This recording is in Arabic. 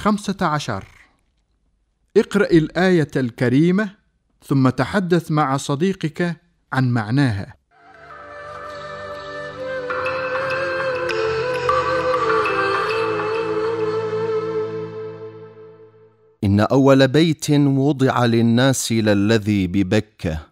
خمسة عشر. اقرأ الآية الكريمة ثم تحدث مع صديقك عن معناها. إن أول بيت وضع للناس للذي ببكة.